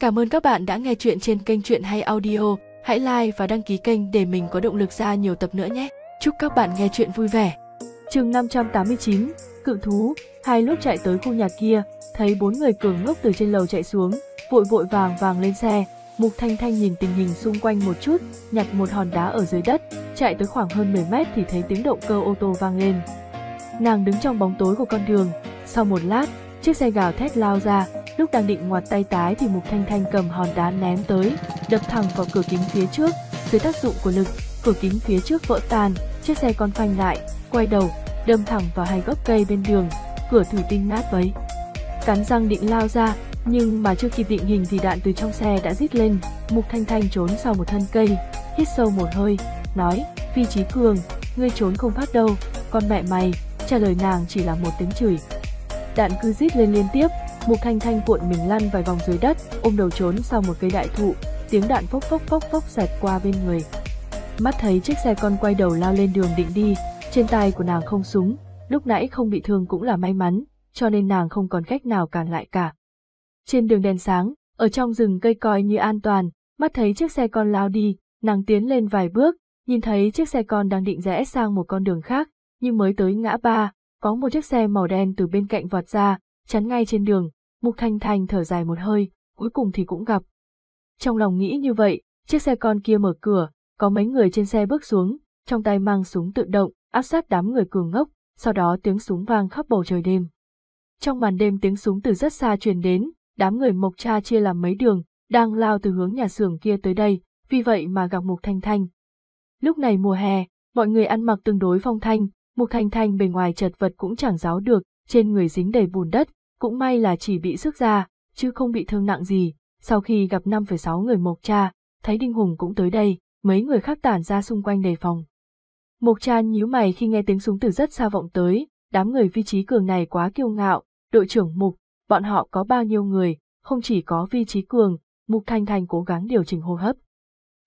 Cảm ơn các bạn đã nghe chuyện trên kênh Chuyện Hay Audio. Hãy like và đăng ký kênh để mình có động lực ra nhiều tập nữa nhé. Chúc các bạn nghe chuyện vui vẻ. chương 589, cự thú, hai lúc chạy tới khu nhà kia, thấy bốn người cường ngốc từ trên lầu chạy xuống, vội vội vàng vàng lên xe. Mục Thanh Thanh nhìn tình hình xung quanh một chút, nhặt một hòn đá ở dưới đất, chạy tới khoảng hơn 10 mét thì thấy tiếng động cơ ô tô vang lên. Nàng đứng trong bóng tối của con đường, sau một lát, chiếc xe gào thét lao ra, lúc đang định ngoặt tay tái thì Mục Thanh Thanh cầm hòn đá ném tới, đập thẳng vào cửa kính phía trước, dưới tác dụng của lực, cửa kính phía trước vỡ tan, chiếc xe con phanh lại, quay đầu, đâm thẳng vào hai gốc cây bên đường, cửa thủy tinh nát bấy. Cắn răng định lao ra, nhưng mà chưa kịp định hình thì đạn từ trong xe đã rít lên, Mục Thanh Thanh trốn sau một thân cây, hít sâu một hơi, nói, Phi Chí Cường, ngươi trốn không phát đâu, con mẹ mày, trả lời nàng chỉ là một tiếng chửi. Đạn cứ rít lên liên tiếp, Mục Thanh Thanh cuộn mình lăn vài vòng dưới đất, ôm đầu trốn sau một cây đại thụ, tiếng đạn phốc phốc phốc phốc xẹt qua bên người. Mắt thấy chiếc xe con quay đầu lao lên đường định đi, trên tay của nàng không súng, lúc nãy không bị thương cũng là may mắn, cho nên nàng không còn cách nào cản lại cả. Trên đường đèn sáng, ở trong rừng cây coi như an toàn, mắt thấy chiếc xe con lao đi, nàng tiến lên vài bước, nhìn thấy chiếc xe con đang định rẽ sang một con đường khác, nhưng mới tới ngã ba, có một chiếc xe màu đen từ bên cạnh vọt ra, chắn ngay trên đường, Mục Thanh Thanh thở dài một hơi, cuối cùng thì cũng gặp. Trong lòng nghĩ như vậy, chiếc xe con kia mở cửa, có mấy người trên xe bước xuống, trong tay mang súng tự động, áp sát đám người cường ngốc, sau đó tiếng súng vang khắp bầu trời đêm. Trong màn đêm tiếng súng từ rất xa truyền đến, đám người Mộc Cha chia làm mấy đường, đang lao từ hướng nhà xưởng kia tới đây, vì vậy mà gặp Mục Thanh Thanh. Lúc này mùa hè, mọi người ăn mặc tương đối phong thanh, Mục Thanh Thanh bề ngoài chật vật cũng chẳng giáo được, trên người dính đầy bùn đất, cũng may là chỉ bị sức ra, chứ không bị thương nặng gì. Sau khi gặp 5,6 người Mộc Cha, thấy Đinh Hùng cũng tới đây, mấy người khác tản ra xung quanh đề phòng. Mộc Cha nhíu mày khi nghe tiếng súng từ rất xa vọng tới, đám người vi trí cường này quá kiêu ngạo, đội trưởng Mục, bọn họ có bao nhiêu người, không chỉ có vi trí cường, Mục Thanh Thanh cố gắng điều chỉnh hô hấp.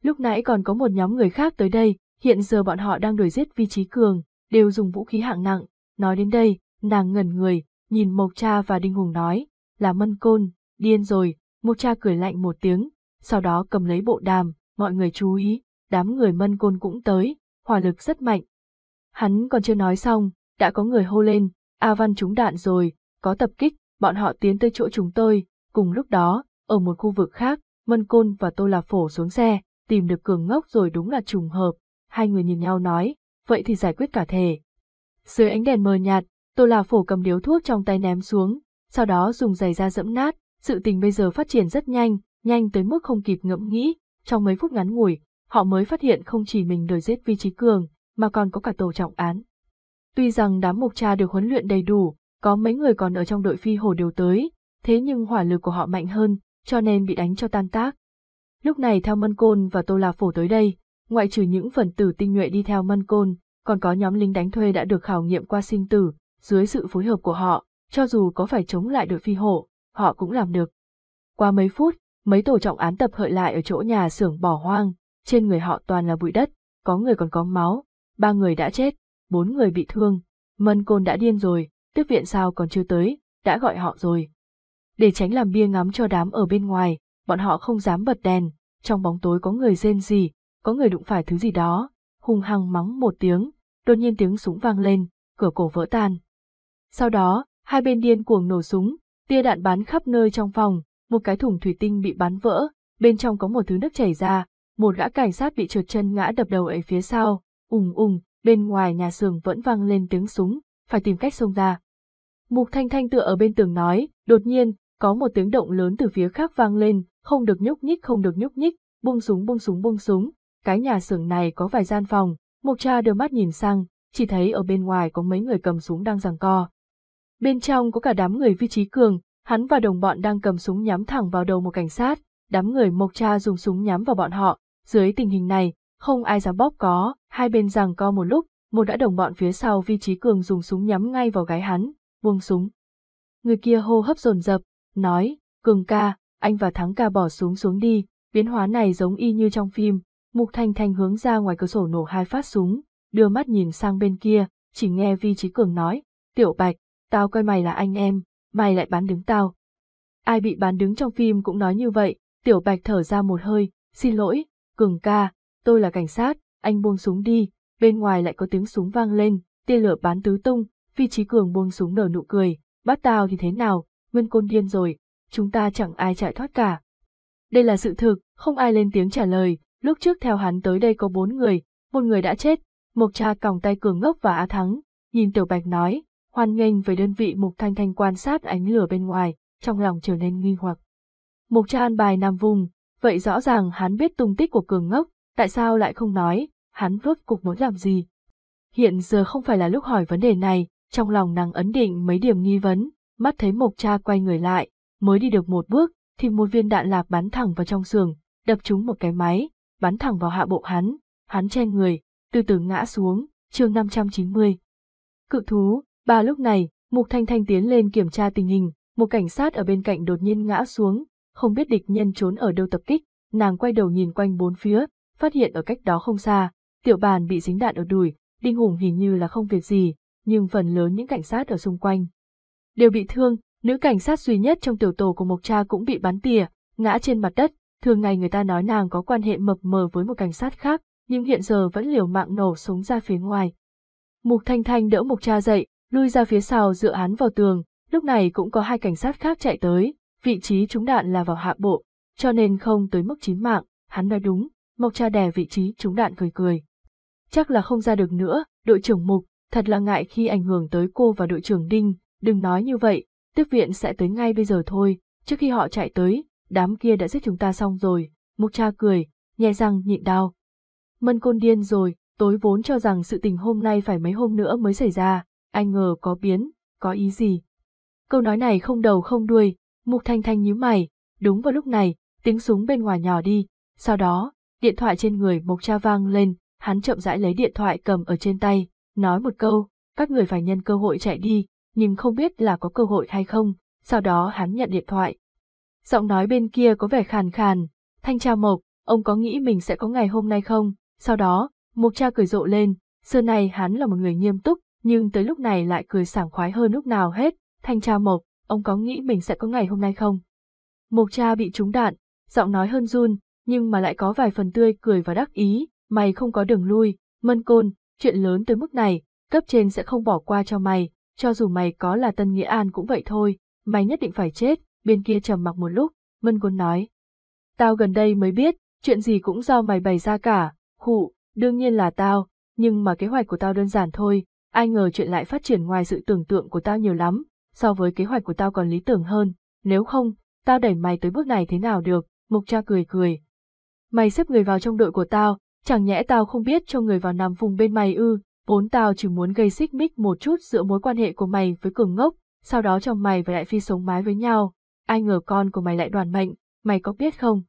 Lúc nãy còn có một nhóm người khác tới đây, hiện giờ bọn họ đang đuổi giết vi trí cường, đều dùng vũ khí hạng nặng. Nói đến đây, nàng ngẩn người, nhìn Mộc Cha và Đinh Hùng nói, là mân côn, điên rồi, Mộc Cha cười lạnh một tiếng, sau đó cầm lấy bộ đàm, mọi người chú ý, đám người mân côn cũng tới, hỏa lực rất mạnh. Hắn còn chưa nói xong, đã có người hô lên, A Văn trúng đạn rồi, có tập kích, bọn họ tiến tới chỗ chúng tôi, cùng lúc đó, ở một khu vực khác, Mân Côn và Tô Lạp Phổ xuống xe, tìm được cường ngốc rồi đúng là trùng hợp, hai người nhìn nhau nói, vậy thì giải quyết cả thể. Dưới ánh đèn mờ nhạt, Tô la Phổ cầm điếu thuốc trong tay ném xuống, sau đó dùng giày da dẫm nát, sự tình bây giờ phát triển rất nhanh, nhanh tới mức không kịp ngẫm nghĩ, trong mấy phút ngắn ngủi, họ mới phát hiện không chỉ mình đời giết Vi Trí Cường, mà còn có cả tổ trọng án. Tuy rằng đám mục cha được huấn luyện đầy đủ, có mấy người còn ở trong đội phi hồ đều tới, thế nhưng hỏa lực của họ mạnh hơn, cho nên bị đánh cho tan tác. Lúc này theo Mân Côn và Tô la Phổ tới đây, ngoại trừ những phần tử tinh nhuệ đi theo Mân Côn, còn có nhóm lính đánh thuê đã được khảo nghiệm qua sinh tử, dưới sự phối hợp của họ, cho dù có phải chống lại đội phi hổ, họ cũng làm được. Qua mấy phút, mấy tổ trọng án tập hợi lại ở chỗ nhà xưởng bỏ hoang, trên người họ toàn là bụi đất, có người còn có máu, ba người đã chết, bốn người bị thương, Mân Côn đã điên rồi, tiếp viện sao còn chưa tới, đã gọi họ rồi. Để tránh làm bia ngắm cho đám ở bên ngoài, bọn họ không dám bật đèn, trong bóng tối có người rên gì, có người đụng phải thứ gì đó, hung hăng mắng một tiếng, đột nhiên tiếng súng vang lên, cửa cổ vỡ tan. Sau đó, hai bên điên cuồng nổ súng, tia đạn bắn khắp nơi trong phòng, một cái thùng thủy tinh bị bắn vỡ, bên trong có một thứ nước chảy ra, một gã cảnh sát bị trượt chân ngã đập đầu ở phía sau, ùng ùng, bên ngoài nhà xưởng vẫn vang lên tiếng súng, phải tìm cách xông ra. Mục Thanh Thanh tựa ở bên tường nói, đột nhiên, có một tiếng động lớn từ phía khác vang lên, không được nhúc nhích không được nhúc nhích, buông súng buông súng buông súng, cái nhà xưởng này có vài gian phòng, Mộc Trà đưa mắt nhìn sang, chỉ thấy ở bên ngoài có mấy người cầm súng đang giằng co. Bên trong có cả đám người vi trí cường, hắn và đồng bọn đang cầm súng nhắm thẳng vào đầu một cảnh sát, đám người Mộc Trà dùng súng nhắm vào bọn họ, dưới tình hình này, không ai dám bóp có, hai bên giằng co một lúc, một đã đồng bọn phía sau vi trí cường dùng súng nhắm ngay vào gái hắn, buông súng. Người kia hô hấp dồn dập, nói, cường ca, anh và thắng ca bỏ súng xuống đi, biến hóa này giống y như trong phim, Mục Thanh Thanh hướng ra ngoài cửa sổ nổ hai phát súng, đưa mắt nhìn sang bên kia, chỉ nghe Vi Trí Cường nói, Tiểu Bạch, tao coi mày là anh em, mày lại bán đứng tao. Ai bị bán đứng trong phim cũng nói như vậy, Tiểu Bạch thở ra một hơi, xin lỗi, Cường ca, tôi là cảnh sát, anh buông súng đi, bên ngoài lại có tiếng súng vang lên, tia lửa bắn tứ tung, vi Trí Cường buông súng nở nụ cười, bắt tao thì thế nào, Nguyên Côn điên rồi, chúng ta chẳng ai chạy thoát cả. Đây là sự thực, không ai lên tiếng trả lời, lúc trước theo hắn tới đây có bốn người, một người đã chết, Mộc Cha còng tay Cường Ngốc và Á Thắng, nhìn Tiểu Bạch nói, hoan nghênh về đơn vị Mục Thanh Thanh quan sát ánh lửa bên ngoài, trong lòng trở nên nghi hoặc. Mục Cha an bài Nam Vùng, vậy rõ ràng hắn biết tung tích của Cường Ngốc, tại sao lại không nói, hắn rốt cục muốn làm gì. Hiện giờ không phải là lúc hỏi vấn đề này, trong lòng nàng ấn định mấy điểm nghi vấn, mắt thấy Mộc Cha quay người lại, mới đi được một bước, thì một viên đạn lạc bắn thẳng vào trong giường, đập trúng một cái máy, bắn thẳng vào hạ bộ hắn, hắn che người, từ từ ngã xuống, chương 590. Cự thú, ba lúc này, Mục Thanh Thanh tiến lên kiểm tra tình hình, một cảnh sát ở bên cạnh đột nhiên ngã xuống, không biết địch nhân trốn ở đâu tập kích, nàng quay đầu nhìn quanh bốn phía, phát hiện ở cách đó không xa, tiểu bàn bị dính đạn ở đùi, đinh hùng hình như là không việc gì, nhưng phần lớn những cảnh sát ở xung quanh đều bị thương, nữ cảnh sát duy nhất trong tiểu tổ của Mộc Cha cũng bị bắn tỉa, ngã trên mặt đất, thường ngày người ta nói nàng có quan hệ mập mờ với một cảnh sát khác, nhưng hiện giờ vẫn liều mạng nổ súng ra phía ngoài. Mục Thanh Thanh đỡ Mục Cha dậy, lui ra phía sau dựa hắn vào tường, lúc này cũng có hai cảnh sát khác chạy tới, vị trí trúng đạn là vào hạ bộ, cho nên không tới mức chín mạng, hắn nói đúng, Mộc Cha đè vị trí trúng đạn cười cười. Chắc là không ra được nữa, đội trưởng Mục, thật là ngại khi ảnh hưởng tới cô và đội trưởng Đinh, đừng nói như vậy, tiếp viện sẽ tới ngay bây giờ thôi, trước khi họ chạy tới, đám kia đã giết chúng ta xong rồi, Mục Cha cười, nhẹ răng nhịn đau. Mân côn điên rồi, tối vốn cho rằng sự tình hôm nay phải mấy hôm nữa mới xảy ra, anh ngờ có biến, có ý gì. Câu nói này không đầu không đuôi, Mục Thanh Thanh nhíu mày, đúng vào lúc này, tiếng súng bên ngoài nhỏ đi, sau đó, điện thoại trên người Mộc Cha vang lên, hắn chậm rãi lấy điện thoại cầm ở trên tay, nói một câu, các người phải nhân cơ hội chạy đi, nhưng không biết là có cơ hội hay không, sau đó hắn nhận điện thoại. Giọng nói bên kia có vẻ khàn khàn, thanh tra Mộc, ông có nghĩ mình sẽ có ngày hôm nay không? Sau đó, Mộc cha cười rộ lên, xưa này hắn là một người nghiêm túc, nhưng tới lúc này lại cười sảng khoái hơn lúc nào hết, thanh tra Mộc, ông có nghĩ mình sẽ có ngày hôm nay không? Mộc cha bị trúng đạn, giọng nói hơn run, nhưng mà lại có vài phần tươi cười và đắc ý, mày không có đường lui, mân côn, chuyện lớn tới mức này, cấp trên sẽ không bỏ qua cho mày, cho dù mày có là Tân Nghĩa An cũng vậy thôi, mày nhất định phải chết, bên kia trầm mặc một lúc, mân côn nói. Tao gần đây mới biết, chuyện gì cũng do mày bày ra cả, khụ, đương nhiên là tao, nhưng mà kế hoạch của tao đơn giản thôi, ai ngờ chuyện lại phát triển ngoài sự tưởng tượng của tao nhiều lắm, so với kế hoạch của tao còn lý tưởng hơn, nếu không, tao đẩy mày tới bước này thế nào được, mục cha cười cười. Mày xếp người vào trong đội của tao, chẳng nhẽ tao không biết cho người vào nằm vùng bên mày ư, vốn tao chỉ muốn gây xích mích một chút giữa mối quan hệ của mày với cường ngốc, sau đó chồng mày và Đại Phi sống mái với nhau, ai ngờ con của mày lại đoàn mệnh, mày có biết không?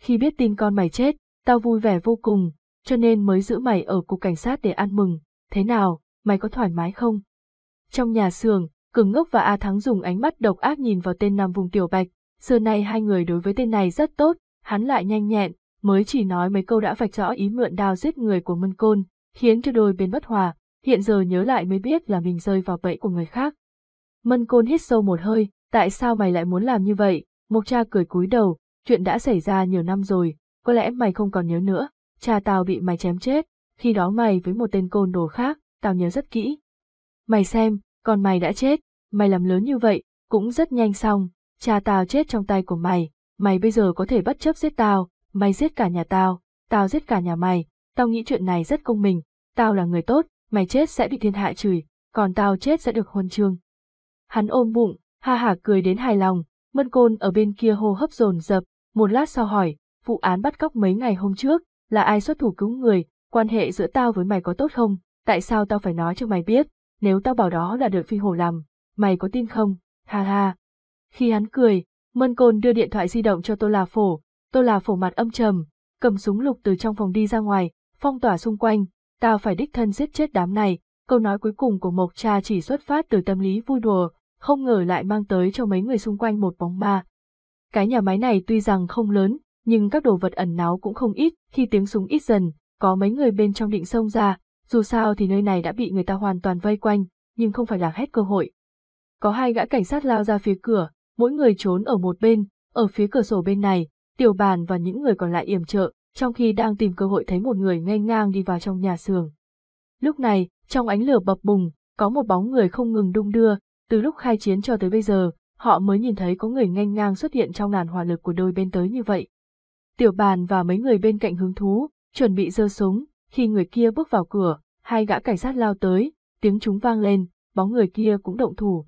Khi biết tin con mày chết, tao vui vẻ vô cùng, cho nên mới giữ mày ở cục cảnh sát để ăn mừng, thế nào, mày có thoải mái không? Trong nhà xưởng, Cường Ngốc và A Thắng dùng ánh mắt độc ác nhìn vào tên Nam Vùng Tiểu Bạch, xưa nay hai người đối với tên này rất tốt, hắn lại nhanh nhẹn, mới chỉ nói mấy câu đã vạch rõ ý mượn đao giết người của Mân Côn, khiến cho đôi bên bất hòa, hiện giờ nhớ lại mới biết là mình rơi vào bẫy của người khác. Mân Côn hít sâu một hơi, tại sao mày lại muốn làm như vậy? Mộc cha cười cúi đầu, chuyện đã xảy ra nhiều năm rồi, có lẽ mày không còn nhớ nữa, cha tao bị mày chém chết, khi đó mày với một tên côn đồ khác, tao nhớ rất kỹ. Mày xem, con mày đã chết, mày làm lớn như vậy, cũng rất nhanh xong, cha tao chết trong tay của mày, mày bây giờ có thể bất chấp giết tao, mày giết cả nhà tao, tao giết cả nhà mày, tao nghĩ chuyện này rất công bình, tao là người tốt, mày chết sẽ bị thiên hạ chửi, còn tao chết sẽ được huân chương. Hắn ôm bụng, ha hả cười đến hài lòng, mân côn ở bên kia hô hấp dồn dập, một lát sau hỏi, vụ án bắt cóc mấy ngày hôm trước, là ai xuất thủ cứu người, quan hệ giữa tao với mày có tốt không, tại sao tao phải nói cho mày biết, nếu tao bảo đó là đợi phi hổ làm, mày có tin không, ha ha. Khi hắn cười, mân côn đưa điện thoại di động cho tô là phổ, tô là phổ mặt âm trầm, cầm súng lục từ trong phòng đi ra ngoài, phong tỏa xung quanh, tao phải đích thân giết chết đám này, câu nói cuối cùng của Mộc Cha chỉ xuất phát từ tâm lý vui đùa, không ngờ lại mang tới cho mấy người xung quanh một bóng ma. Cái nhà máy này tuy rằng không lớn, nhưng các đồ vật ẩn náu cũng không ít, khi tiếng súng ít dần, có mấy người bên trong định xông ra, dù sao thì nơi này đã bị người ta hoàn toàn vây quanh, nhưng không phải là hết cơ hội. Có hai gã cảnh sát lao ra phía cửa, mỗi người trốn ở một bên, ở phía cửa sổ bên này, tiểu bàn và những người còn lại yểm trợ, trong khi đang tìm cơ hội thấy một người ngay ngang đi vào trong nhà xưởng. Lúc này, trong ánh lửa bập bùng, có một bóng người không ngừng đung đưa, từ lúc khai chiến cho tới bây giờ, họ mới nhìn thấy có người nhanh ngang xuất hiện trong làn hỏa lực của đôi bên tới như vậy. Tiểu bàn và mấy người bên cạnh hứng thú, chuẩn bị giơ súng, khi người kia bước vào cửa, hai gã cảnh sát lao tới, tiếng chúng vang lên, bóng người kia cũng động thủ.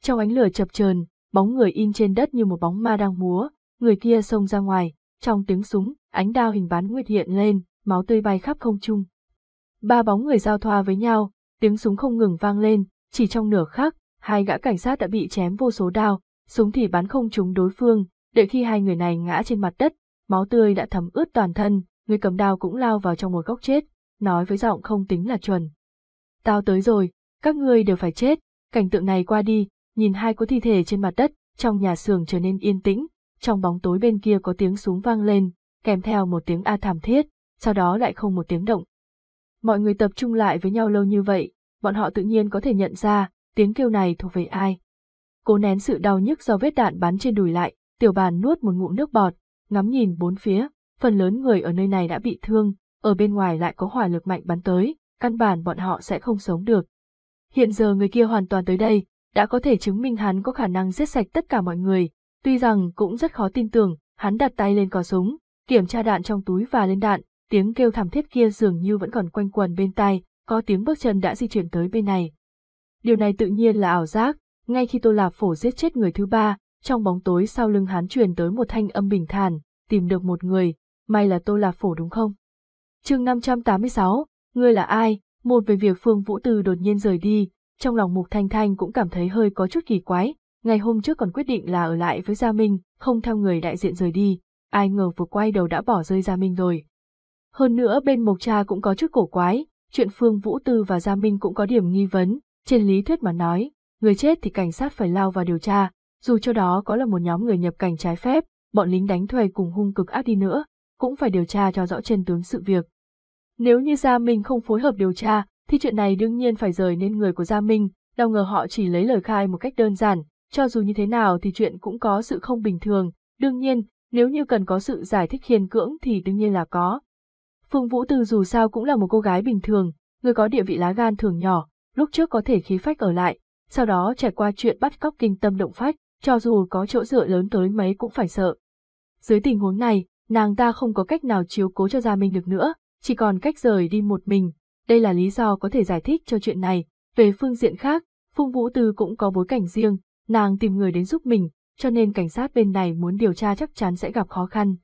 Trong ánh lửa chập chờn, bóng người in trên đất như một bóng ma đang múa, người kia xông ra ngoài, trong tiếng súng, ánh đao hình bán nguyệt hiện lên, máu tươi bay khắp không trung. Ba bóng người giao thoa với nhau, tiếng súng không ngừng vang lên, chỉ trong nửa khắc, hai gã cảnh sát đã bị chém vô số đao, súng thì bắn không trúng đối phương, đợi khi hai người này ngã trên mặt đất, máu tươi đã thấm ướt toàn thân, người cầm đao cũng lao vào trong một góc chết, nói với giọng không tính là chuẩn. Tao tới rồi, các ngươi đều phải chết, cảnh tượng này qua đi, nhìn hai có thi thể trên mặt đất, trong nhà xưởng trở nên yên tĩnh, trong bóng tối bên kia có tiếng súng vang lên, kèm theo một tiếng a thảm thiết, sau đó lại không một tiếng động. Mọi người tập trung lại với nhau lâu như vậy, bọn họ tự nhiên có thể nhận ra, tiếng kêu này thuộc về ai. Cố nén sự đau nhức do vết đạn bắn trên đùi lại, tiểu bàn nuốt một ngụm nước bọt, ngắm nhìn bốn phía, phần lớn người ở nơi này đã bị thương, ở bên ngoài lại có hỏa lực mạnh bắn tới, căn bản bọn họ sẽ không sống được. Hiện giờ người kia hoàn toàn tới đây, đã có thể chứng minh hắn có khả năng giết sạch tất cả mọi người, tuy rằng cũng rất khó tin tưởng, hắn đặt tay lên cò súng, kiểm tra đạn trong túi và lên đạn, tiếng kêu thảm thiết kia dường như vẫn còn quanh quần bên tai, có tiếng bước chân đã di chuyển tới bên này. Điều này tự nhiên là ảo giác, ngay khi Tô Lạp Phổ giết chết người thứ ba, trong bóng tối sau lưng hắn truyền tới một thanh âm bình thản, tìm được một người, may là Tô Lạp Phổ đúng không? chương 586, ngươi là ai? Một về việc Phương Vũ Từ đột nhiên rời đi, trong lòng Mục Thanh Thanh cũng cảm thấy hơi có chút kỳ quái, ngày hôm trước còn quyết định là ở lại với Gia Minh, không theo người đại diện rời đi, ai ngờ vừa quay đầu đã bỏ rơi Gia Minh rồi. Hơn nữa bên Mộc Cha cũng có chút cổ quái, chuyện Phương Vũ Tư và Gia Minh cũng có điểm nghi vấn, trên lý thuyết mà nói, người chết thì cảnh sát phải lao vào điều tra, dù cho đó có là một nhóm người nhập cảnh trái phép, bọn lính đánh thuê cùng hung cực ác đi nữa, cũng phải điều tra cho rõ chân tướng sự việc. Nếu như Gia Minh không phối hợp điều tra, thì chuyện này đương nhiên phải rời nên người của Gia Minh, đâu ngờ họ chỉ lấy lời khai một cách đơn giản, cho dù như thế nào thì chuyện cũng có sự không bình thường, đương nhiên, nếu như cần có sự giải thích khiên cưỡng thì đương nhiên là có. Phương Vũ Từ dù sao cũng là một cô gái bình thường, người có địa vị lá gan thường nhỏ, lúc trước có thể khí phách ở lại, sau đó trải qua chuyện bắt cóc kinh tâm động phách, cho dù có chỗ dựa lớn tới mấy cũng phải sợ. Dưới tình huống này, nàng ta không có cách nào chiếu cố cho Gia Minh được nữa, chỉ còn cách rời đi một mình. Đây là lý do có thể giải thích cho chuyện này. Về phương diện khác, Phung Vũ Tư cũng có bối cảnh riêng, nàng tìm người đến giúp mình, cho nên cảnh sát bên này muốn điều tra chắc chắn sẽ gặp khó khăn.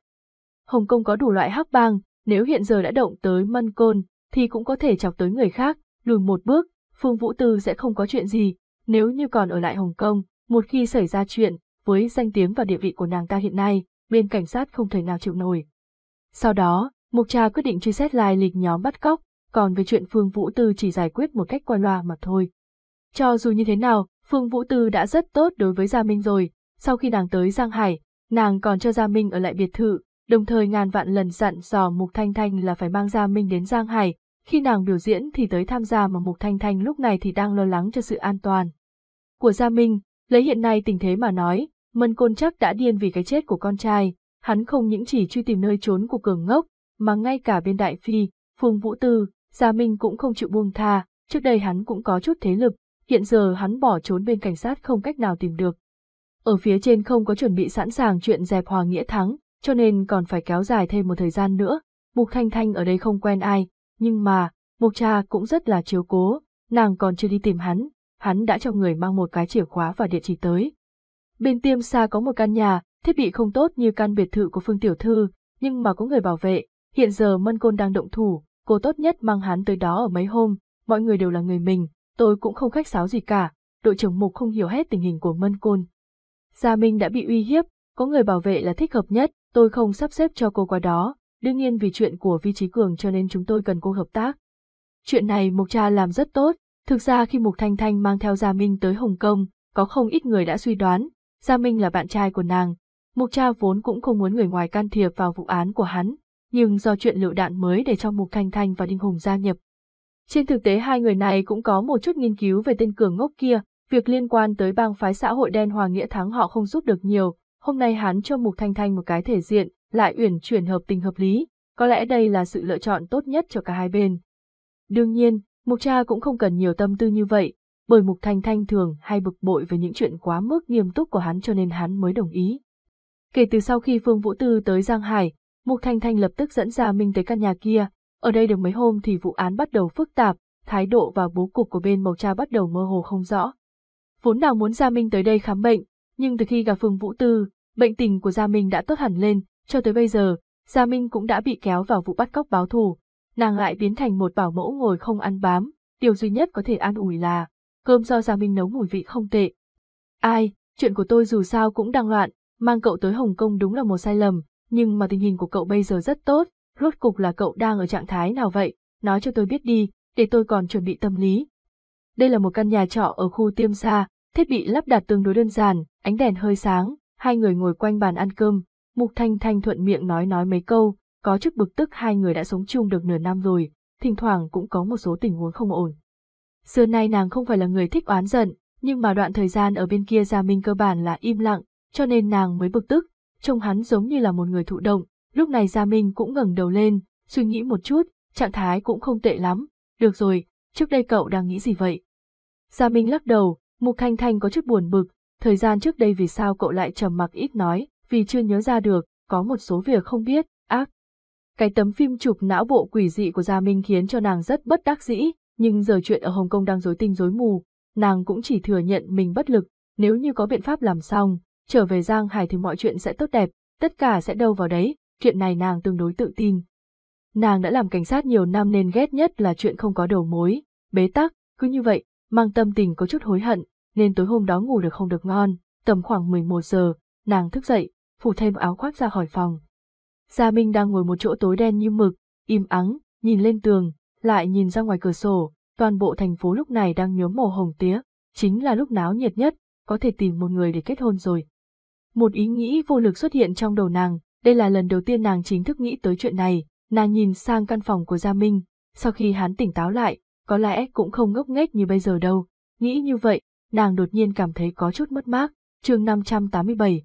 Hồng Kông có đủ loại hắc bang, nếu hiện giờ đã động tới Mân Côn, thì cũng có thể chọc tới người khác, lùi một bước, Phương Vũ Tư sẽ không có chuyện gì, nếu như còn ở lại Hồng Kông, một khi xảy ra chuyện, với danh tiếng và địa vị của nàng ta hiện nay, bên cảnh sát không thể nào chịu nổi. Sau đó, Mục Trà quyết định truy xét lai lịch nhóm bắt cóc, còn về chuyện Phương Vũ Tư chỉ giải quyết một cách qua loa mà thôi. Cho dù như thế nào, Phương Vũ Tư đã rất tốt đối với Gia Minh rồi, sau khi nàng tới Giang Hải, nàng còn cho Gia Minh ở lại biệt thự, đồng thời ngàn vạn lần dặn dò Mục Thanh Thanh là phải mang Gia Minh đến Giang Hải, khi nàng biểu diễn thì tới tham gia mà Mục Thanh Thanh lúc này thì đang lo lắng cho sự an toàn. Của Gia Minh, lấy hiện nay tình thế mà nói, Mân Côn chắc đã điên vì cái chết của con trai, hắn không những chỉ truy tìm nơi trốn của cường ngốc, mà ngay cả bên Đại Phi, Phương Vũ Tư, Gia Minh cũng không chịu buông tha, trước đây hắn cũng có chút thế lực, hiện giờ hắn bỏ trốn bên cảnh sát không cách nào tìm được. Ở phía trên không có chuẩn bị sẵn sàng chuyện dẹp hòa nghĩa thắng, cho nên còn phải kéo dài thêm một thời gian nữa. Mục Thanh Thanh ở đây không quen ai, nhưng mà, Mục Cha cũng rất là chiếu cố, nàng còn chưa đi tìm hắn, hắn đã cho người mang một cái chìa khóa và địa chỉ tới. Bên tiêm xa có một căn nhà, thiết bị không tốt như căn biệt thự của Phương Tiểu Thư, nhưng mà có người bảo vệ, hiện giờ Mân Côn đang động thủ, cô tốt nhất mang hắn tới đó ở mấy hôm, mọi người đều là người mình, tôi cũng không khách sáo gì cả, đội trưởng Mục không hiểu hết tình hình của Mân Côn. Gia Minh đã bị uy hiếp, có người bảo vệ là thích hợp nhất, tôi không sắp xếp cho cô qua đó, đương nhiên vì chuyện của Vi Trí Cường cho nên chúng tôi cần cô hợp tác. Chuyện này Mục Cha làm rất tốt, thực ra khi Mục Thanh Thanh mang theo Gia Minh tới Hồng Kông, có không ít người đã suy đoán, Gia Minh là bạn trai của nàng. Mục Cha vốn cũng không muốn người ngoài can thiệp vào vụ án của hắn, nhưng do chuyện lựu đạn mới để cho Mục Thanh Thanh và Đinh Hùng gia nhập. Trên thực tế hai người này cũng có một chút nghiên cứu về tên cường ngốc kia, Việc liên quan tới bang phái xã hội đen Hòa Nghĩa Thắng họ không giúp được nhiều, hôm nay hắn cho Mục Thanh Thanh một cái thể diện, lại uyển chuyển hợp tình hợp lý, có lẽ đây là sự lựa chọn tốt nhất cho cả hai bên. Đương nhiên, Mục cha cũng không cần nhiều tâm tư như vậy, bởi Mục Thanh Thanh thường hay bực bội về những chuyện quá mức nghiêm túc của hắn cho nên hắn mới đồng ý. Kể từ sau khi Phương Vũ Tư tới Giang Hải, Mục Thanh Thanh lập tức dẫn Gia Minh tới căn nhà kia, ở đây được mấy hôm thì vụ án bắt đầu phức tạp, thái độ và bố cục của bên Mộc Cha bắt đầu mơ hồ không rõ. Vốn nào muốn Gia Minh tới đây khám bệnh, nhưng từ khi gặp Phương Vũ Tư, bệnh tình của Gia Minh đã tốt hẳn lên, cho tới bây giờ, Gia Minh cũng đã bị kéo vào vụ bắt cóc báo thù, nàng lại biến thành một bảo mẫu ngồi không ăn bám, điều duy nhất có thể an ủi là, cơm do Gia Minh nấu mùi vị không tệ. Ai, chuyện của tôi dù sao cũng đang loạn, mang cậu tới Hồng Kông đúng là một sai lầm, nhưng mà tình hình của cậu bây giờ rất tốt, rốt cục là cậu đang ở trạng thái nào vậy, nói cho tôi biết đi, để tôi còn chuẩn bị tâm lý. Đây là một căn nhà trọ ở khu tiêm xa, thiết bị lắp đặt tương đối đơn giản, ánh đèn hơi sáng, hai người ngồi quanh bàn ăn cơm, Mục Thanh Thanh thuận miệng nói nói mấy câu, có chút bực tức hai người đã sống chung được nửa năm rồi, thỉnh thoảng cũng có một số tình huống không ổn. Xưa nay nàng không phải là người thích oán giận, nhưng mà đoạn thời gian ở bên kia Gia Minh cơ bản là im lặng, cho nên nàng mới bực tức, trông hắn giống như là một người thụ động, lúc này Gia Minh cũng ngẩng đầu lên, suy nghĩ một chút, trạng thái cũng không tệ lắm, được rồi, trước đây cậu đang nghĩ gì vậy? Gia Minh lắc đầu, Mục Thanh Thanh có chút buồn bực, thời gian trước đây vì sao cậu lại trầm mặc ít nói, vì chưa nhớ ra được, có một số việc không biết, ác. Cái tấm phim chụp não bộ quỷ dị của Gia Minh khiến cho nàng rất bất đắc dĩ, nhưng giờ chuyện ở Hồng Kông đang rối tinh rối mù, nàng cũng chỉ thừa nhận mình bất lực, nếu như có biện pháp làm xong, trở về Giang Hải thì mọi chuyện sẽ tốt đẹp, tất cả sẽ đâu vào đấy, chuyện này nàng tương đối tự tin. Nàng đã làm cảnh sát nhiều năm nên ghét nhất là chuyện không có đầu mối, bế tắc, cứ như vậy, mang tâm tình có chút hối hận, nên tối hôm đó ngủ được không được ngon, tầm khoảng 11 giờ, nàng thức dậy, phủ thêm áo khoác ra khỏi phòng. Gia Minh đang ngồi một chỗ tối đen như mực, im ắng, nhìn lên tường, lại nhìn ra ngoài cửa sổ, toàn bộ thành phố lúc này đang nhuốm màu hồng tía, chính là lúc náo nhiệt nhất, có thể tìm một người để kết hôn rồi. Một ý nghĩ vô lực xuất hiện trong đầu nàng, đây là lần đầu tiên nàng chính thức nghĩ tới chuyện này, nàng nhìn sang căn phòng của Gia Minh, sau khi hắn tỉnh táo lại, có lẽ cũng không ngốc nghếch như bây giờ đâu. Nghĩ như vậy, nàng đột nhiên cảm thấy có chút mất mát, chương 587.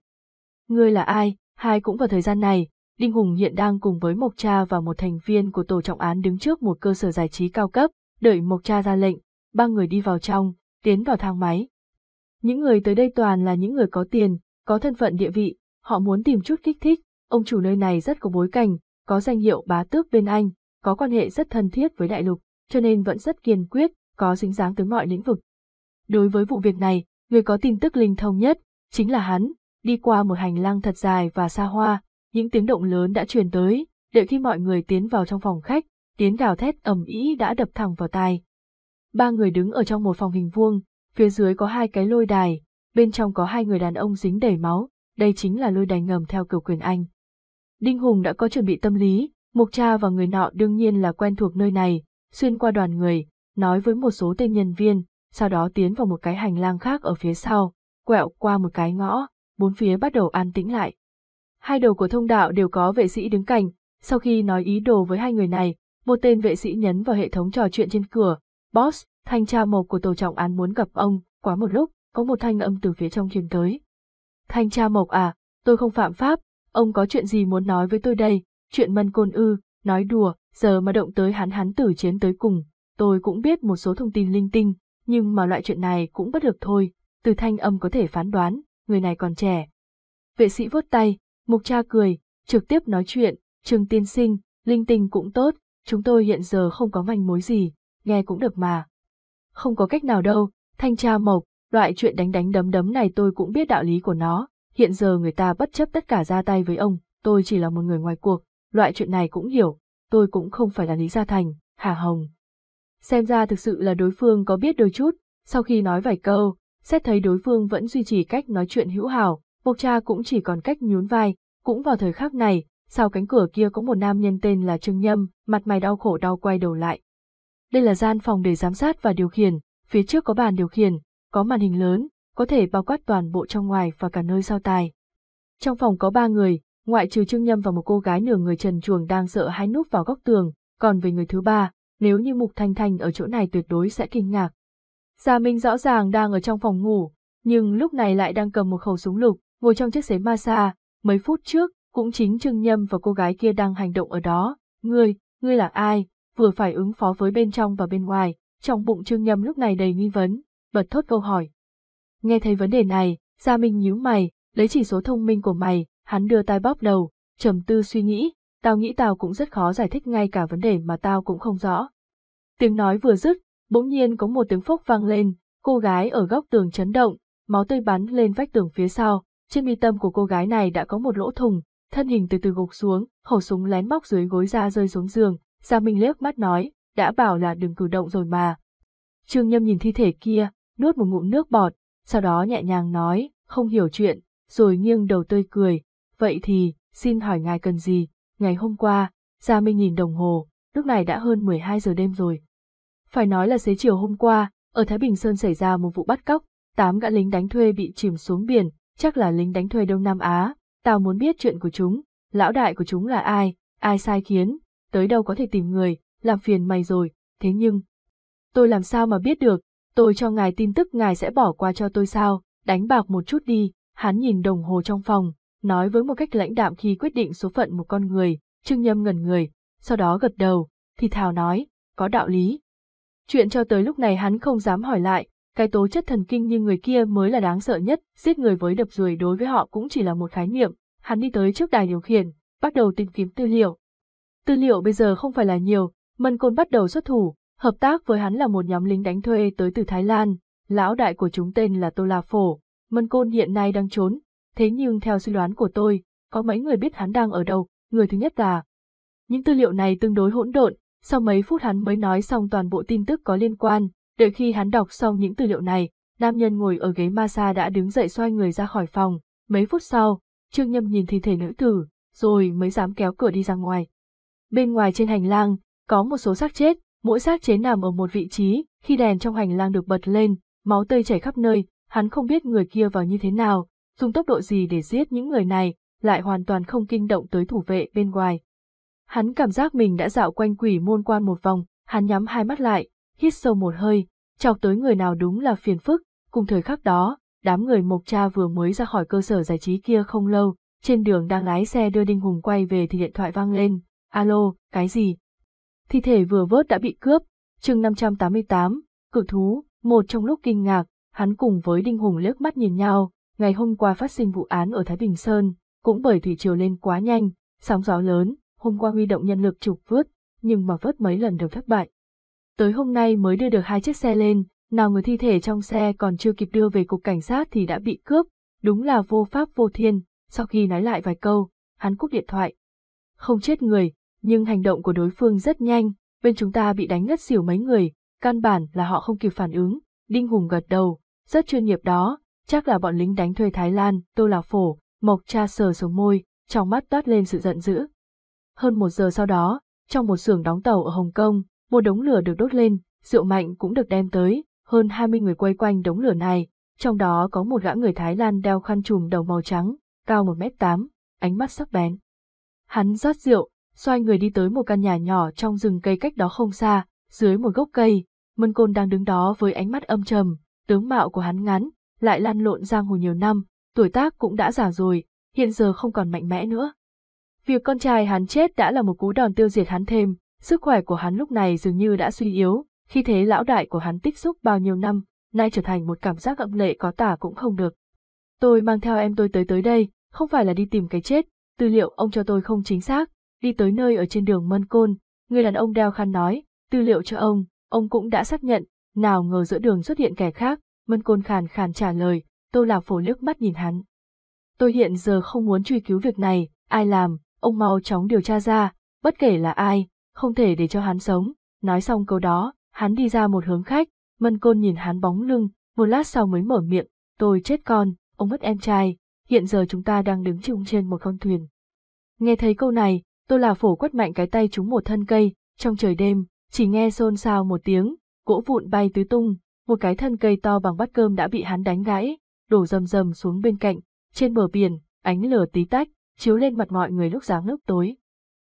Ngươi là ai? Hai cũng vào thời gian này, Đinh Hùng hiện đang cùng với Mộc Cha và một thành viên của tổ trọng án đứng trước một cơ sở giải trí cao cấp, đợi Mộc Cha ra lệnh, ba người đi vào trong, tiến vào thang máy. Những người tới đây toàn là những người có tiền, có thân phận địa vị, họ muốn tìm chút kích thích, ông chủ nơi này rất có bối cảnh, có danh hiệu bá tước bên Anh, có quan hệ rất thân thiết với đại lục, cho nên vẫn rất kiên quyết, có dính dáng tới mọi lĩnh vực. Đối với vụ việc này, người có tin tức linh thông nhất, chính là hắn, đi qua một hành lang thật dài và xa hoa, những tiếng động lớn đã truyền tới, đợi khi mọi người tiến vào trong phòng khách, tiếng gào thét ầm ĩ đã đập thẳng vào tai. Ba người đứng ở trong một phòng hình vuông, phía dưới có hai cái lôi đài, bên trong có hai người đàn ông dính đầy máu, đây chính là lôi đài ngầm theo kiểu quyền Anh. Đinh Hùng đã có chuẩn bị tâm lý, Mục Cha và người nọ đương nhiên là quen thuộc nơi này, xuyên qua đoàn người, nói với một số tên nhân viên, sau đó tiến vào một cái hành lang khác ở phía sau, quẹo qua một cái ngõ, bốn phía bắt đầu an tĩnh lại. Hai đầu của thông đạo đều có vệ sĩ đứng cạnh, sau khi nói ý đồ với hai người này, một tên vệ sĩ nhấn vào hệ thống trò chuyện trên cửa, Boss, thanh tra mộc của tổ trọng án muốn gặp ông, quá một lúc, có một thanh âm từ phía trong truyền tới. Thanh tra mộc à, tôi không phạm pháp, ông có chuyện gì muốn nói với tôi đây, chuyện mân côn ư, nói đùa, giờ mà động tới hắn hắn tử chiến tới cùng, tôi cũng biết một số thông tin linh tinh, nhưng mà loại chuyện này cũng bất được thôi, từ thanh âm có thể phán đoán, người này còn trẻ. Vệ sĩ vuốt tay, mục cha cười, trực tiếp nói chuyện, trường tiên sinh, linh tinh cũng tốt, chúng tôi hiện giờ không có manh mối gì, nghe cũng được mà. Không có cách nào đâu, thanh tra mộc, loại chuyện đánh đánh đấm đấm này tôi cũng biết đạo lý của nó, hiện giờ người ta bất chấp tất cả ra tay với ông, tôi chỉ là một người ngoài cuộc, loại chuyện này cũng hiểu, tôi cũng không phải là Lý Gia Thành, Hà Hồng. Xem ra thực sự là đối phương có biết đôi chút, sau khi nói vài câu, xét thấy đối phương vẫn duy trì cách nói chuyện hữu hảo, Mộc Cha cũng chỉ còn cách nhún vai, cũng vào thời khắc này, sau cánh cửa kia có một nam nhân tên là Trương Nhâm, mặt mày đau khổ đau quay đầu lại. Đây là gian phòng để giám sát và điều khiển, phía trước có bàn điều khiển, có màn hình lớn, có thể bao quát toàn bộ trong ngoài và cả nơi giao tài. Trong phòng có ba người, ngoại trừ Trương Nhâm và một cô gái nửa người trần chuồng đang sợ hãi núp vào góc tường, còn về người thứ ba, nếu như Mục Thanh Thanh ở chỗ này tuyệt đối sẽ kinh ngạc. Gia Minh rõ ràng đang ở trong phòng ngủ, nhưng lúc này lại đang cầm một khẩu súng lục, ngồi trong chiếc xế massage. Mấy phút trước, cũng chính Trương Nhâm và cô gái kia đang hành động ở đó. Ngươi, ngươi là ai? Vừa phải ứng phó với bên trong và bên ngoài, trong bụng Trương Nhâm lúc này đầy nghi vấn, bật thốt câu hỏi. Nghe thấy vấn đề này, Gia Minh nhíu mày, lấy chỉ số thông minh của mày, hắn đưa tay bóp đầu, trầm tư suy nghĩ, tao nghĩ tao cũng rất khó giải thích ngay cả vấn đề mà tao cũng không rõ. Tiếng nói vừa dứt, bỗng nhiên có một tiếng phốc vang lên, cô gái ở góc tường chấn động, máu tươi bắn lên vách tường phía sau, trên mi tâm của cô gái này đã có một lỗ thùng, thân hình từ từ gục xuống, khẩu súng lén móc dưới gối ra rơi xuống giường, Gia Minh liếc mắt nói, đã bảo là đừng cử động rồi mà. Trương Nhâm nhìn thi thể kia, nuốt một ngụm nước bọt, sau đó nhẹ nhàng nói, không hiểu chuyện, rồi nghiêng đầu tươi cười, vậy thì, xin hỏi ngài cần gì, ngày hôm qua, Gia Minh nhìn đồng hồ, lúc này đã hơn 12 giờ đêm rồi. Phải nói là xế chiều hôm qua, ở Thái Bình Sơn xảy ra một vụ bắt cóc, tám gã lính đánh thuê bị chìm xuống biển, chắc là lính đánh thuê Đông Nam Á, tao muốn biết chuyện của chúng, lão đại của chúng là ai, ai sai khiến, tới đâu có thể tìm người, làm phiền mày rồi, thế nhưng... Tôi làm sao mà biết được, tôi cho ngài tin tức ngài sẽ bỏ qua cho tôi sao, đánh bạc một chút đi, hắn nhìn đồng hồ trong phòng, nói với một cách lãnh đạm khi quyết định số phận một con người, Trương Nhâm ngẩn người, sau đó gật đầu, thì thào nói, có đạo lý. Chuyện cho tới lúc này hắn không dám hỏi lại, cái tố chất thần kinh như người kia mới là đáng sợ nhất, giết người với đập ruồi đối với họ cũng chỉ là một khái niệm, hắn đi tới trước đài điều khiển, bắt đầu tìm kiếm tư liệu. Tư liệu bây giờ không phải là nhiều, Mân Côn bắt đầu xuất thủ, hợp tác với hắn là một nhóm lính đánh thuê tới từ Thái Lan, lão đại của chúng tên là Tô La Phổ, Mân Côn hiện nay đang trốn, thế nhưng theo suy đoán của tôi, có mấy người biết hắn đang ở đâu, người thứ nhất là... Những tư liệu này tương đối hỗn độn, sau mấy phút hắn mới nói xong toàn bộ tin tức có liên quan, đợi khi hắn đọc xong những tư liệu này, nam nhân ngồi ở ghế massage đã đứng dậy xoay người ra khỏi phòng, mấy phút sau, Trương Nhâm nhìn thi thể nữ tử, rồi mới dám kéo cửa đi ra ngoài. Bên ngoài trên hành lang, có một số xác chết, mỗi xác chế nằm ở một vị trí, khi đèn trong hành lang được bật lên, máu tươi chảy khắp nơi, hắn không biết người kia vào như thế nào, dùng tốc độ gì để giết những người này, lại hoàn toàn không kinh động tới thủ vệ bên ngoài. Hắn cảm giác mình đã dạo quanh quỷ môn quan một vòng, hắn nhắm hai mắt lại, hít sâu một hơi, chọc tới người nào đúng là phiền phức, cùng thời khắc đó, đám người Mộc Cha vừa mới ra khỏi cơ sở giải trí kia không lâu, trên đường đang lái xe đưa Đinh Hùng quay về thì điện thoại vang lên, alo, cái gì? Thi thể vừa vớt đã bị cướp, chương 588, cự thú, một trong lúc kinh ngạc, hắn cùng với Đinh Hùng liếc mắt nhìn nhau, ngày hôm qua phát sinh vụ án ở Thái Bình Sơn, cũng bởi thủy triều lên quá nhanh, sóng gió lớn, hôm qua huy động nhân lực trục vớt, nhưng mà vớt mấy lần đều thất bại. Tới hôm nay mới đưa được hai chiếc xe lên, nào người thi thể trong xe còn chưa kịp đưa về cục cảnh sát thì đã bị cướp, đúng là vô pháp vô thiên, sau khi nói lại vài câu, hắn cúp điện thoại. Không chết người, nhưng hành động của đối phương rất nhanh, bên chúng ta bị đánh ngất xỉu mấy người, căn bản là họ không kịp phản ứng, Đinh Hùng gật đầu, rất chuyên nghiệp đó, chắc là bọn lính đánh thuê Thái Lan, Tô Lạc Phổ, Mộc Cha sờ sống môi, trong mắt toát lên sự giận dữ. Hơn một giờ sau đó, trong một xưởng đóng tàu ở Hồng Kông, một đống lửa được đốt lên, rượu mạnh cũng được đem tới, hơn 20 người quay quanh đống lửa này, trong đó có một gã người Thái Lan đeo khăn trùm đầu màu trắng, cao 1m8, ánh mắt sắc bén. Hắn rót rượu, xoay người đi tới một căn nhà nhỏ trong rừng cây cách đó không xa, dưới một gốc cây, Mân Côn đang đứng đó với ánh mắt âm trầm, tướng mạo của hắn ngắn, lại lăn lộn giang hồ nhiều năm, tuổi tác cũng đã già rồi, hiện giờ không còn mạnh mẽ nữa. Việc con trai hắn chết đã là một cú đòn tiêu diệt hắn thêm, sức khỏe của hắn lúc này dường như đã suy yếu, khi thế lão đại của hắn tích xúc bao nhiêu năm, nay trở thành một cảm giác ậm lệ có tả cũng không được. Tôi mang theo em tôi tới tới đây, không phải là đi tìm cái chết, tư liệu ông cho tôi không chính xác, đi tới nơi ở trên đường Mân Côn, người đàn ông đeo khăn nói, tư liệu cho ông, ông cũng đã xác nhận, nào ngờ giữa đường xuất hiện kẻ khác, Mân Côn khàn khàn trả lời, Tô Lạc Phổ liếc mắt nhìn hắn. Tôi hiện giờ không muốn truy cứu việc này, ai làm, ông mau chóng điều tra ra, bất kể là ai, không thể để cho hắn sống. Nói xong câu đó, hắn đi ra một hướng khách, Mân Côn nhìn hắn bóng lưng, một lát sau mới mở miệng, tôi chết con, ông mất em trai, hiện giờ chúng ta đang đứng chung trên một con thuyền. Nghe thấy câu này, tôi là Phổ quất mạnh cái tay trúng một thân cây, trong trời đêm, chỉ nghe xôn xao một tiếng, gỗ vụn bay tứ tung, một cái thân cây to bằng bát cơm đã bị hắn đánh gãy, đổ rầm rầm xuống bên cạnh, trên bờ biển, ánh lửa tí tách, chiếu lên mặt mọi người lúc sáng lúc tối.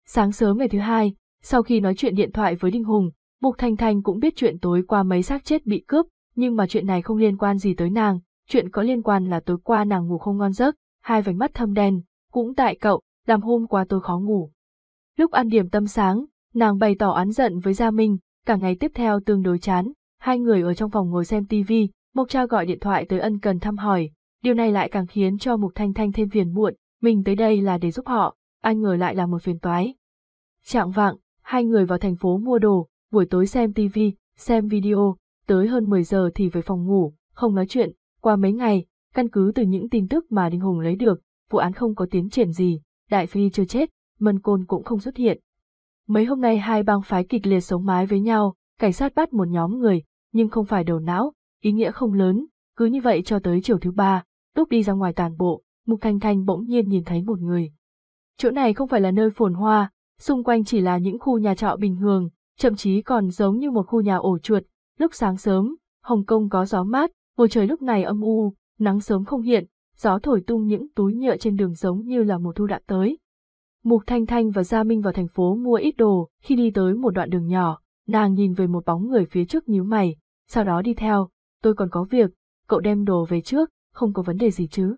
Sáng sớm ngày thứ hai, sau khi nói chuyện điện thoại với Đinh Hùng, Mục Thanh Thanh cũng biết chuyện tối qua mấy xác chết bị cướp, nhưng mà chuyện này không liên quan gì tới nàng, chuyện có liên quan là tối qua nàng ngủ không ngon giấc, hai vành mắt thâm đen, cũng tại cậu, làm hôm qua tôi khó ngủ. Lúc ăn điểm tâm sáng, nàng bày tỏ án giận với Gia Minh, cả ngày tiếp theo tương đối chán, hai người ở trong phòng ngồi xem tivi, Mộc trao gọi điện thoại tới ân cần thăm hỏi, điều này lại càng khiến cho Mục Thanh Thanh thêm phiền muộn, mình tới đây là để giúp họ, anh ngờ lại là một phiền toái. Trạng vạng, hai người vào thành phố mua đồ, buổi tối xem TV, xem video, tới hơn 10 giờ thì về phòng ngủ, không nói chuyện, qua mấy ngày, căn cứ từ những tin tức mà Đinh Hùng lấy được, vụ án không có tiến triển gì, Đại Phi chưa chết, Mân Côn cũng không xuất hiện. Mấy hôm nay hai bang phái kịch liệt sống mái với nhau, cảnh sát bắt một nhóm người, nhưng không phải đầu não, ý nghĩa không lớn, cứ như vậy cho tới chiều thứ ba, lúc đi ra ngoài tàn bộ, Mục Thanh Thanh bỗng nhiên nhìn thấy một người. Chỗ này không phải là nơi phồn hoa, xung quanh chỉ là những khu nhà trọ bình thường, thậm chí còn giống như một khu nhà ổ chuột. Lúc sáng sớm, Hồng Kông có gió mát, bầu trời lúc này âm u, nắng sớm không hiện, gió thổi tung những túi nhựa trên đường giống như là mùa thu đã tới. Mục Thanh Thanh và Gia Minh vào thành phố mua ít đồ, khi đi tới một đoạn đường nhỏ, nàng nhìn về một bóng người phía trước nhíu mày, sau đó đi theo, tôi còn có việc, cậu đem đồ về trước, không có vấn đề gì chứ.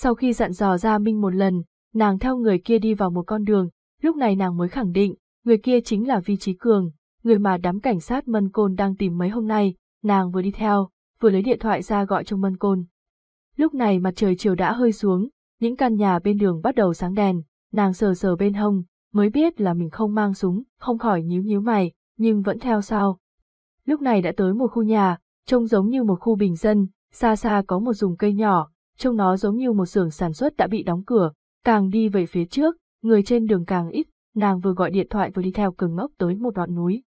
Sau khi dặn dò Gia Minh một lần, nàng theo người kia đi vào một con đường, lúc này nàng mới khẳng định, người kia chính là Vi Trí Cường, người mà đám cảnh sát Mân Côn đang tìm mấy hôm nay, nàng vừa đi theo, vừa lấy điện thoại ra gọi cho Mân Côn. Lúc này mặt trời chiều đã hơi xuống, những căn nhà bên đường bắt đầu sáng đèn, nàng sờ sờ bên hông, mới biết là mình không mang súng, không khỏi nhíu nhíu mày, nhưng vẫn theo sau. Lúc này đã tới một khu nhà, trông giống như một khu bình dân, xa xa có một dùng cây nhỏ, trông nó giống như một xưởng sản xuất đã bị đóng cửa, càng đi về phía trước, người trên đường càng ít, nàng vừa gọi điện thoại vừa đi theo cường ngốc tới một đoạn núi.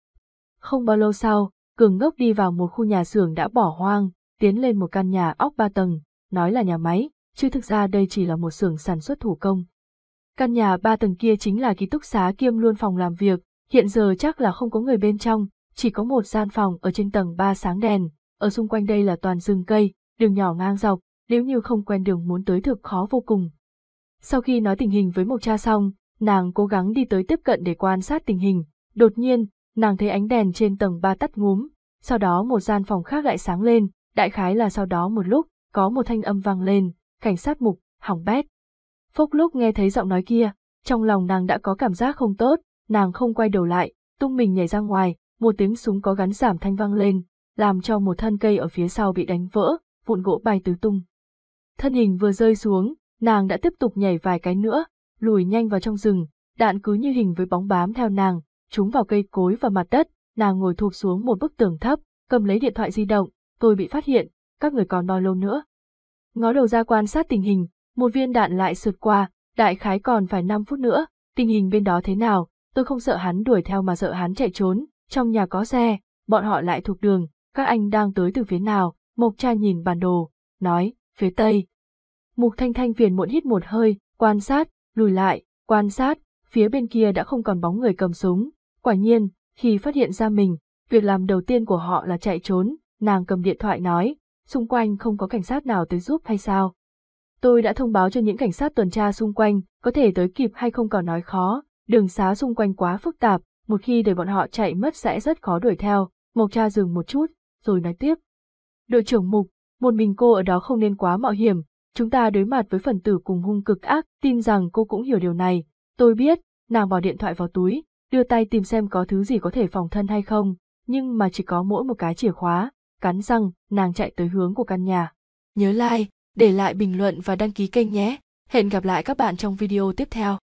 Không bao lâu sau, cường ngốc đi vào một khu nhà xưởng đã bỏ hoang, tiến lên một căn nhà óc ba tầng, nói là nhà máy, chứ thực ra đây chỉ là một xưởng sản xuất thủ công. Căn nhà ba tầng kia chính là ký túc xá kiêm luôn phòng làm việc, hiện giờ chắc là không có người bên trong, chỉ có một gian phòng ở trên tầng ba sáng đèn, ở xung quanh đây là toàn rừng cây, đường nhỏ ngang dọc, nếu như không quen đường muốn tới thực khó vô cùng. Sau khi nói tình hình với Mộc Cha xong, nàng cố gắng đi tới tiếp cận để quan sát tình hình, đột nhiên, nàng thấy ánh đèn trên tầng ba tắt ngúm, sau đó một gian phòng khác lại sáng lên, đại khái là sau đó một lúc, có một thanh âm vang lên, cảnh sát mục, hỏng bét. Phúc lúc nghe thấy giọng nói kia, trong lòng nàng đã có cảm giác không tốt, nàng không quay đầu lại, tung mình nhảy ra ngoài, một tiếng súng có gắn giảm thanh vang lên, làm cho một thân cây ở phía sau bị đánh vỡ, vụn gỗ bay tứ tung. Thân hình vừa rơi xuống, nàng đã tiếp tục nhảy vài cái nữa, lùi nhanh vào trong rừng, đạn cứ như hình với bóng bám theo nàng, trúng vào cây cối và mặt đất, nàng ngồi thụp xuống một bức tường thấp, cầm lấy điện thoại di động, tôi bị phát hiện, các người còn bao lâu nữa. Ngó đầu ra quan sát tình hình, một viên đạn lại sượt qua, đại khái còn phải 5 phút nữa, tình hình bên đó thế nào, tôi không sợ hắn đuổi theo mà sợ hắn chạy trốn, trong nhà có xe, bọn họ lại thuộc đường, các anh đang tới từ phía nào, Mộc Cha nhìn bản đồ, nói, phía tây. Mục Thanh Thanh phiền muộn hít một hơi, quan sát, lùi lại, quan sát, phía bên kia đã không còn bóng người cầm súng. Quả nhiên, khi phát hiện ra mình, việc làm đầu tiên của họ là chạy trốn, nàng cầm điện thoại nói, xung quanh không có cảnh sát nào tới giúp hay sao. Tôi đã thông báo cho những cảnh sát tuần tra xung quanh, có thể tới kịp hay không còn nói khó, đường xá xung quanh quá phức tạp, một khi để bọn họ chạy mất sẽ rất khó đuổi theo, Mộc Cha dừng một chút, rồi nói tiếp. Đội trưởng Mục, một mình cô ở đó không nên quá mạo hiểm, chúng ta đối mặt với phần tử cùng hung cực ác, tin rằng cô cũng hiểu điều này. Tôi biết, nàng bỏ điện thoại vào túi, đưa tay tìm xem có thứ gì có thể phòng thân hay không, nhưng mà chỉ có mỗi một cái chìa khóa, cắn răng, nàng chạy tới hướng của căn nhà. Nhớ like, để lại bình luận và đăng ký kênh nhé. Hẹn gặp lại các bạn trong video tiếp theo.